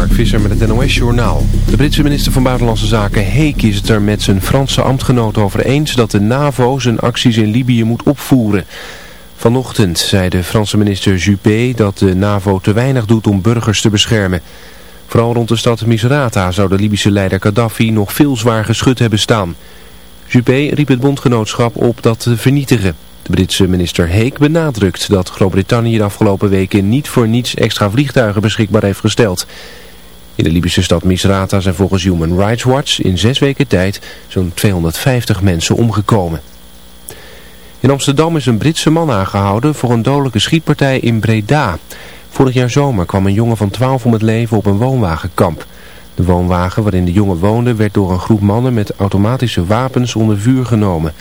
Mark met het NOS-journaal. De Britse minister van Buitenlandse Zaken Heek is het er met zijn Franse ambtgenoot over eens dat de NAVO zijn acties in Libië moet opvoeren. Vanochtend zei de Franse minister Juppé dat de NAVO te weinig doet om burgers te beschermen. Vooral rond de stad Misrata zou de Libische leider Gaddafi nog veel zwaar geschud hebben staan. Juppé riep het bondgenootschap op dat te vernietigen. De Britse minister Heek benadrukt dat Groot-Brittannië de afgelopen weken niet voor niets extra vliegtuigen beschikbaar heeft gesteld. In de Libische stad Misrata zijn volgens Human Rights Watch in zes weken tijd zo'n 250 mensen omgekomen. In Amsterdam is een Britse man aangehouden voor een dodelijke schietpartij in Breda. Vorig jaar zomer kwam een jongen van 12 om het leven op een woonwagenkamp. De woonwagen waarin de jongen woonde werd door een groep mannen met automatische wapens onder vuur genomen.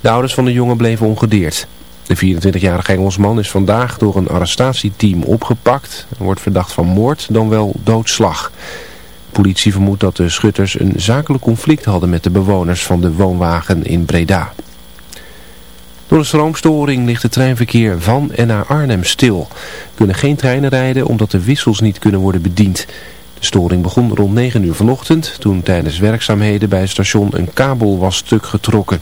De ouders van de jongen bleven ongedeerd. De 24-jarige Engelsman is vandaag door een arrestatieteam opgepakt en wordt verdacht van moord dan wel doodslag. De politie vermoedt dat de schutters een zakelijk conflict hadden met de bewoners van de woonwagen in Breda. Door een stroomstoring ligt het treinverkeer van en naar Arnhem stil. Er kunnen geen treinen rijden omdat de wissels niet kunnen worden bediend. De storing begon rond 9 uur vanochtend toen tijdens werkzaamheden bij het station een kabel was stuk getrokken.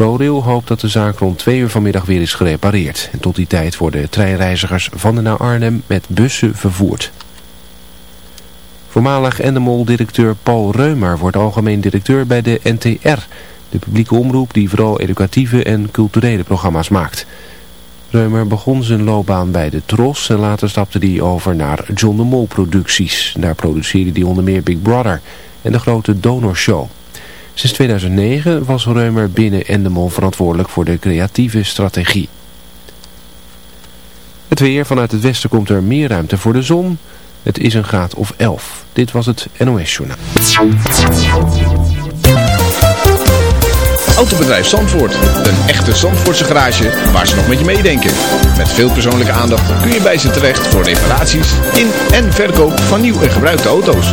ProRail hoopt dat de zaak rond 2 uur vanmiddag weer is gerepareerd. En tot die tijd worden treinreizigers van en naar Arnhem met bussen vervoerd. Voormalig Endemol-directeur Paul Reumer wordt algemeen directeur bij de NTR, de publieke omroep die vooral educatieve en culturele programma's maakt. Reumer begon zijn loopbaan bij de Tros en later stapte hij over naar John de Mol producties. Daar produceerde hij onder meer Big Brother en de grote Donorshow. Sinds 2009 was Reumer binnen Endemol verantwoordelijk voor de creatieve strategie. Het weer vanuit het westen komt er meer ruimte voor de zon. Het is een graad of 11. Dit was het NOS Journaal. Autobedrijf Zandvoort. Een echte Zandvoortse garage waar ze nog met je meedenken. Met veel persoonlijke aandacht kun je bij ze terecht voor reparaties in en verkoop van nieuw en gebruikte auto's.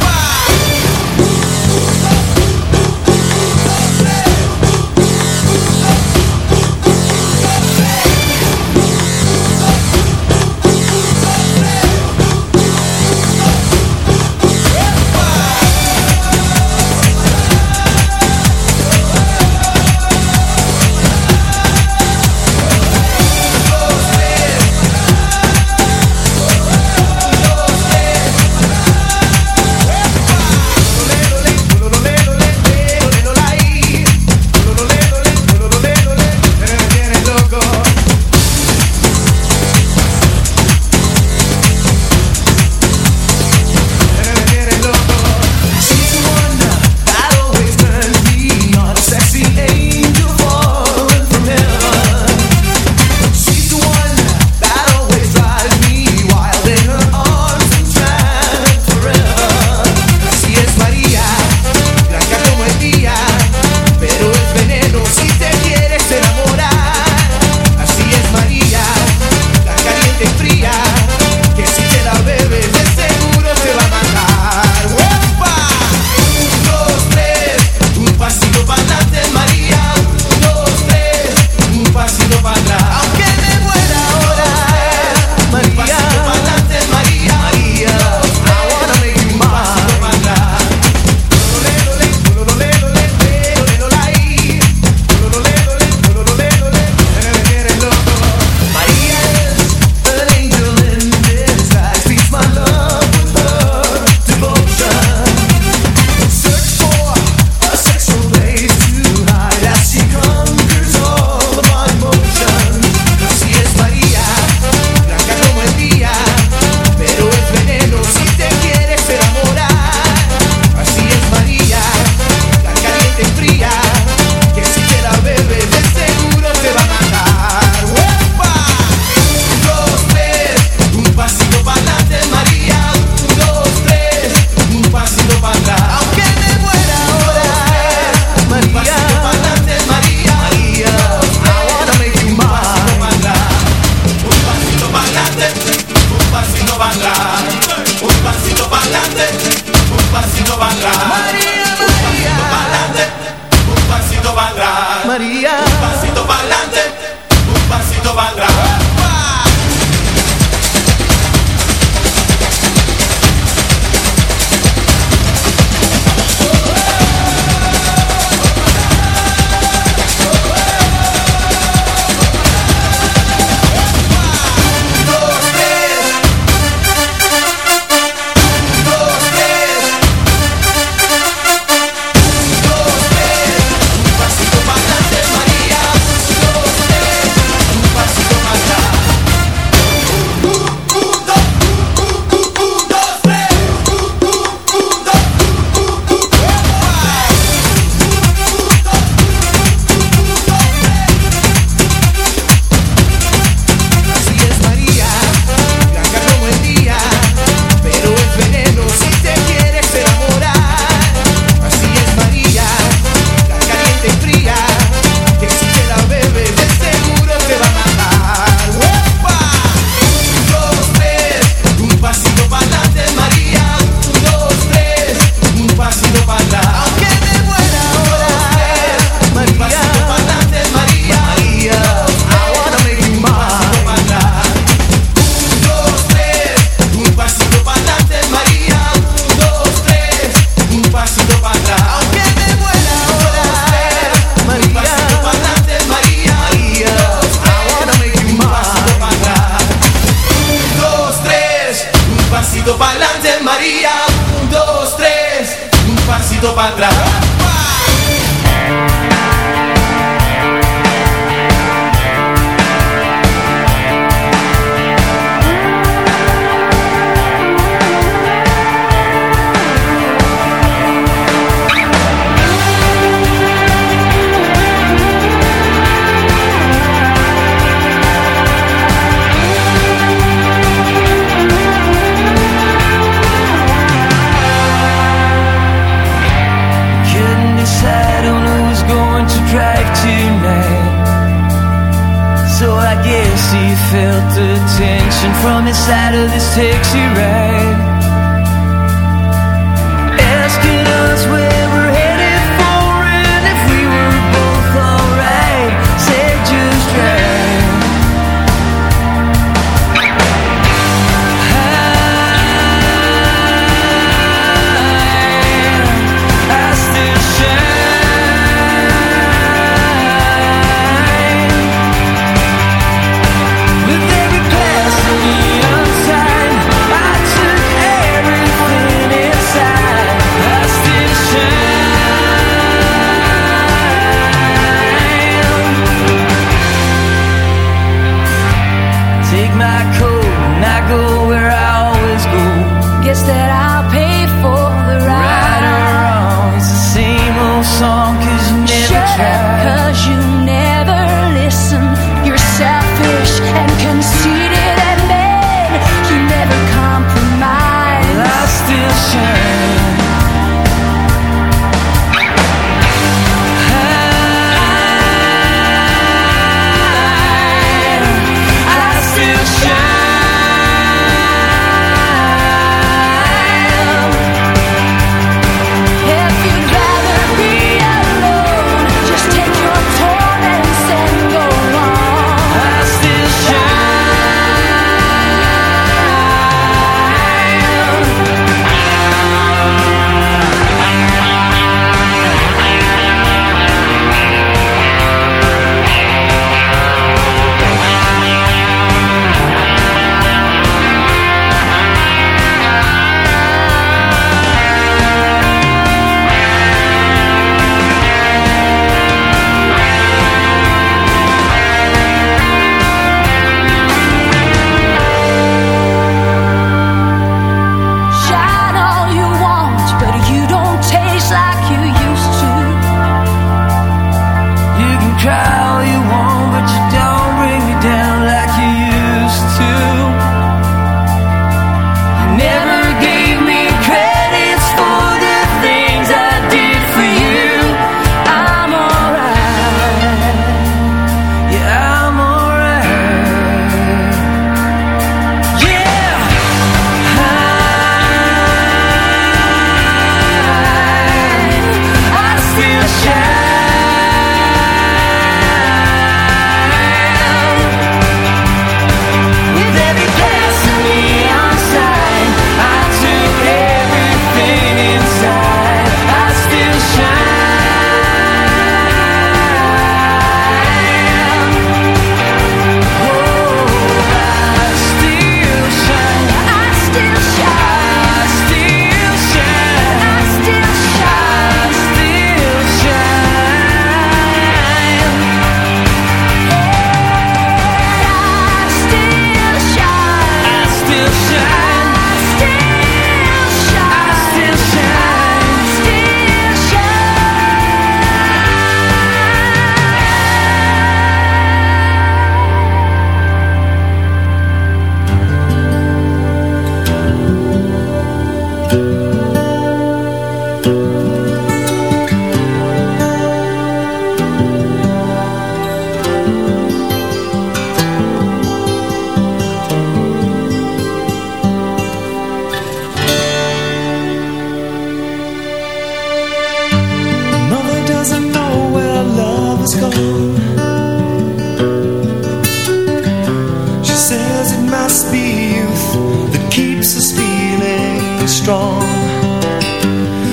strong.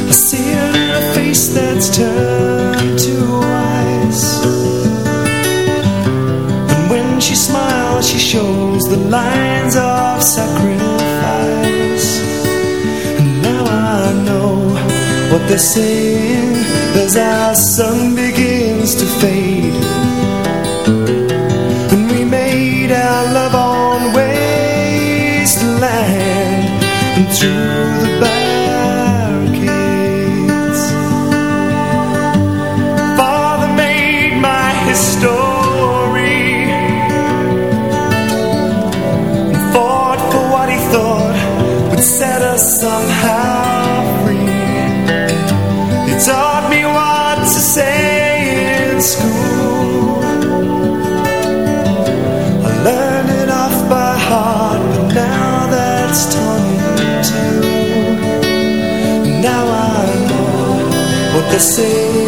I see it in a face that's turned to ice. And when she smiles she shows the lines of sacrifice. And now I know what they say. Say.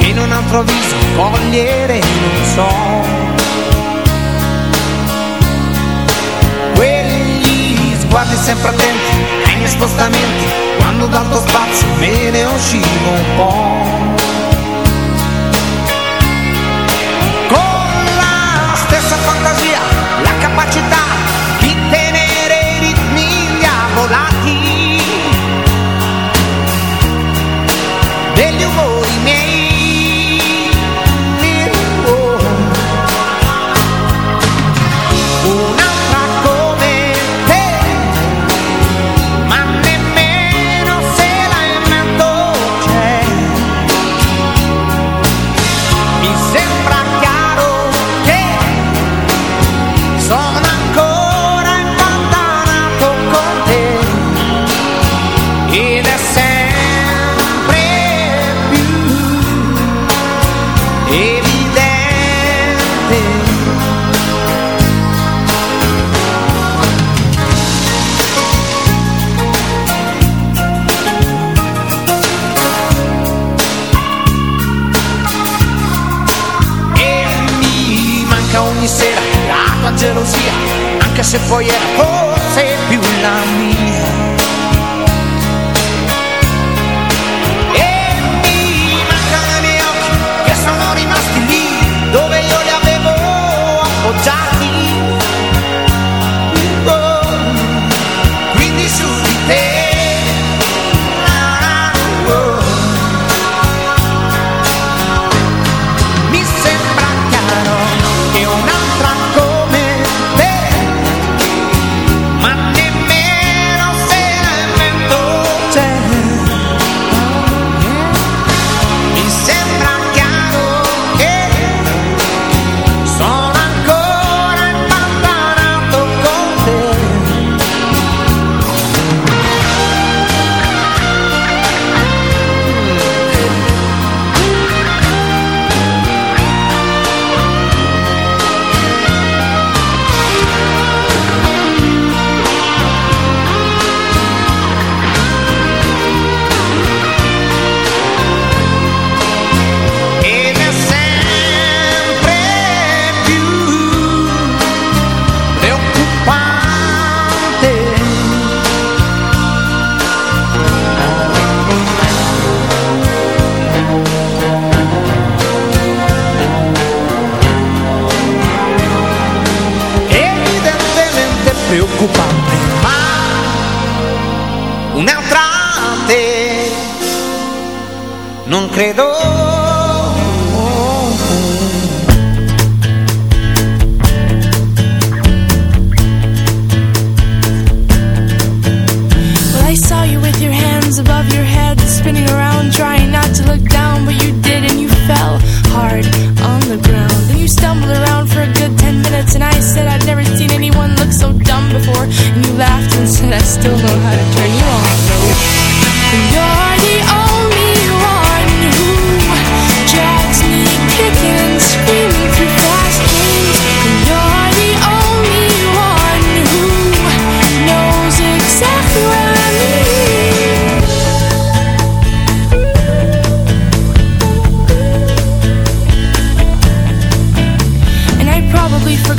in un altro viso cogliere non so. Quegli sguardi sempre attenti ai miei spostamenti quando dal tuo spazio me ne uscivo un po' con la stessa fantasia la capacità di tenere i ritmi indiavolati gelosia, anche se poi è oh, forse più la mia.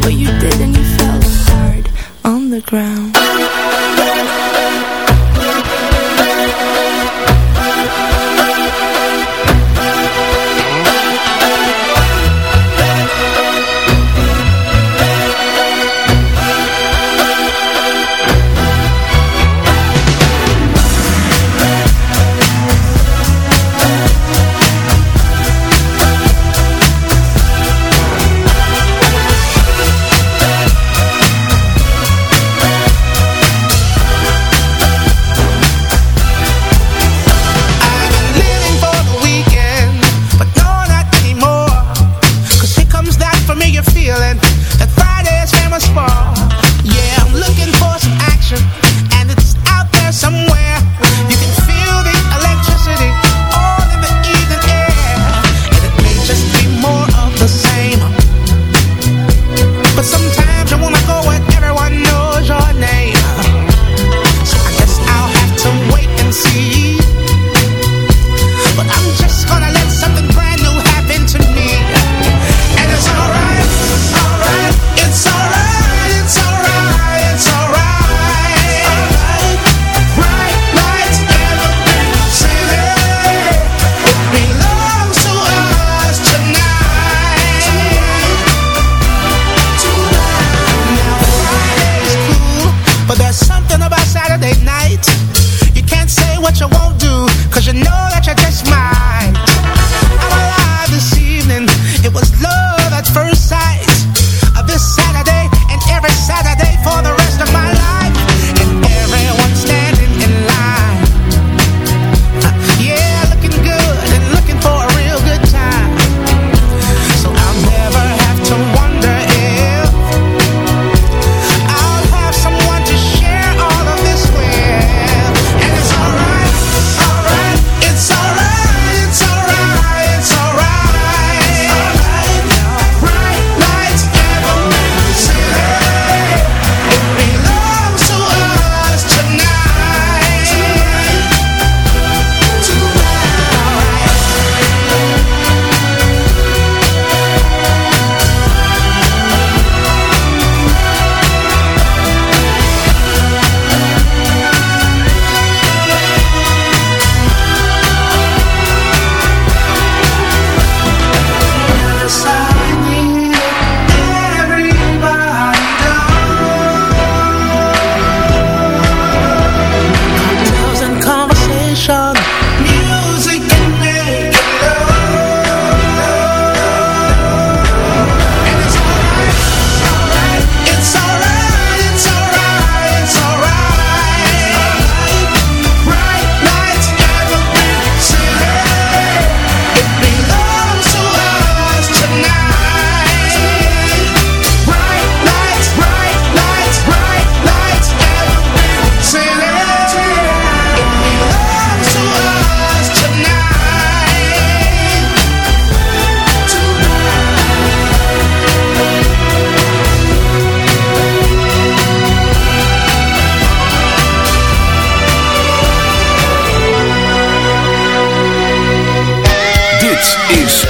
what you did and you fell hard on the ground.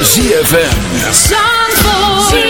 ZFM. Zandvoort.